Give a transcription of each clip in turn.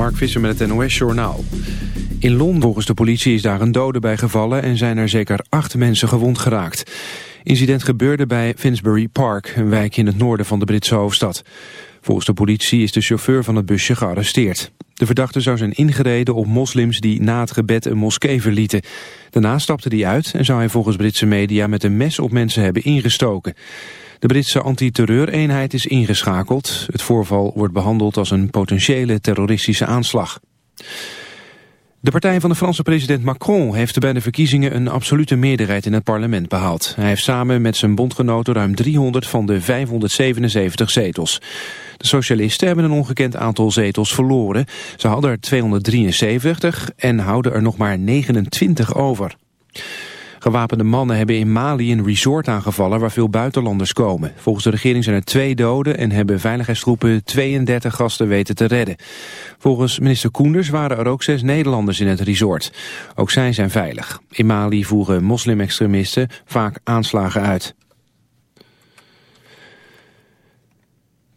Mark Visser met het NOS-journaal. In Londen volgens de politie is daar een dode bij gevallen... en zijn er zeker acht mensen gewond geraakt. Incident gebeurde bij Finsbury Park, een wijk in het noorden van de Britse hoofdstad. Volgens de politie is de chauffeur van het busje gearresteerd. De verdachte zou zijn ingereden op moslims die na het gebed een moskee verlieten. Daarna stapte hij uit en zou hij volgens Britse media met een mes op mensen hebben ingestoken. De Britse antiterreureenheid is ingeschakeld. Het voorval wordt behandeld als een potentiële terroristische aanslag. De partij van de Franse president Macron heeft bij de verkiezingen een absolute meerderheid in het parlement behaald. Hij heeft samen met zijn bondgenoten ruim 300 van de 577 zetels. De socialisten hebben een ongekend aantal zetels verloren. Ze hadden er 273 en houden er nog maar 29 over. Gewapende mannen hebben in Mali een resort aangevallen waar veel buitenlanders komen. Volgens de regering zijn er twee doden en hebben veiligheidstroepen 32 gasten weten te redden. Volgens minister Koenders waren er ook zes Nederlanders in het resort. Ook zij zijn veilig. In Mali voeren moslimextremisten vaak aanslagen uit.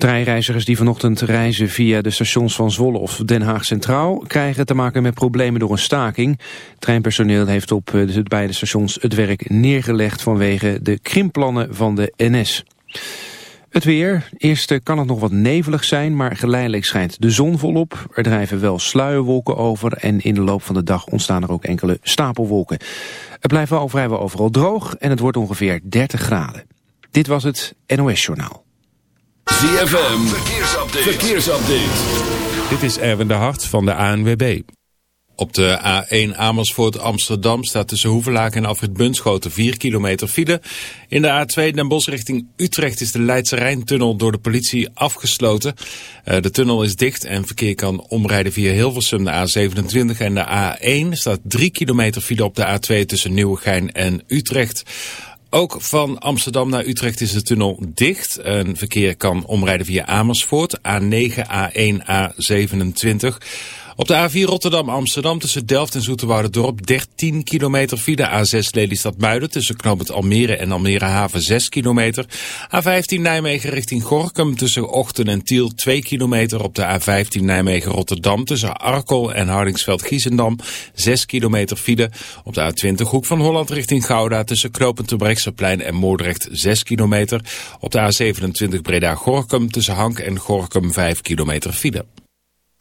Treinreizigers die vanochtend reizen via de stations van Zwolle of Den Haag Centraal krijgen te maken met problemen door een staking. Treinpersoneel heeft op eh, de beide stations het werk neergelegd vanwege de krimpplannen van de NS. Het weer. Eerst kan het nog wat nevelig zijn, maar geleidelijk schijnt de zon volop. Er drijven wel sluierwolken over en in de loop van de dag ontstaan er ook enkele stapelwolken. Het blijft wel vrijwel overal droog en het wordt ongeveer 30 graden. Dit was het NOS Journaal. ZFM, verkeersupdate. verkeersupdate. Dit is Erwin de Hart van de ANWB. Op de A1 Amersfoort Amsterdam staat tussen Hoevelaak en Afrit Bunschoten 4 kilometer file. In de A2 Den Bosch richting Utrecht is de Leidse Rijntunnel door de politie afgesloten. Uh, de tunnel is dicht en verkeer kan omrijden via Hilversum de A27 en de A1 staat 3 kilometer file op de A2 tussen Nieuwegein en Utrecht. Ook van Amsterdam naar Utrecht is de tunnel dicht. Een verkeer kan omrijden via Amersfoort, A9, A1, A27. Op de A4 Rotterdam-Amsterdam tussen Delft en Dorp 13 kilometer via de A6 Lelystad-Muiden tussen knooppunt Almere en Almere Haven 6 kilometer. A15 Nijmegen richting Gorkum tussen Ochten en Tiel 2 kilometer. Op de A15 Nijmegen-Rotterdam tussen Arkel en Hardingsveld-Giezendam 6 kilometer file. Op de A20 Hoek van Holland richting Gouda tussen knooppunt Terbrechtseplein en Moordrecht 6 kilometer. Op de A27 Breda-Gorkum tussen Hank en Gorkum 5 kilometer file.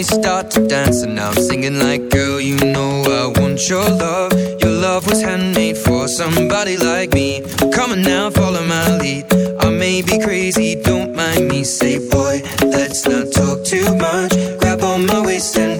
we start to dance. And I'm singing like, girl, you know I want your love. Your love was handmade for somebody like me. Come on now, follow my lead. I may be crazy, don't mind me. Say, boy, let's not talk too much. Grab on my waist and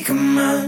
come on.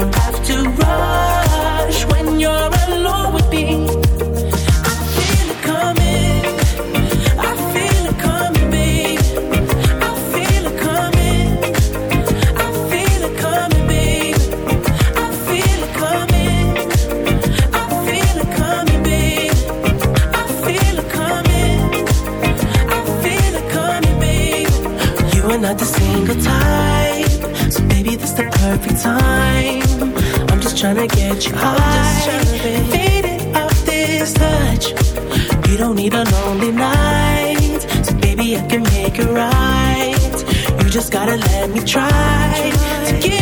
down. to get you high. I'm just trying to faded off this touch. You don't need a lonely night, so baby I can make it right. You just gotta let me try to get.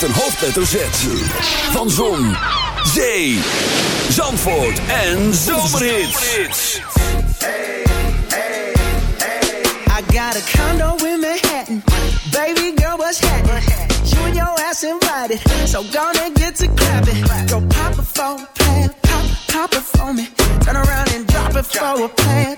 Met een hoofdletter Z. Van Zon, Zee, Zandvoort en Zomerhits. I got a condo in Manhattan. Baby girl, what's happening? You and your ass invited. So gonna get to clapping. Go pop a plan. Pop, pop it for me. Turn around and drop it for a plan.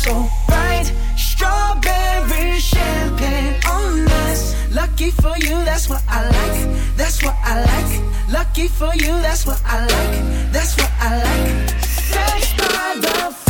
so bright. Strawberry champagne on us. Lucky for you, that's what I like. That's what I like. Lucky for you, that's what I like. That's what I like. Sex by the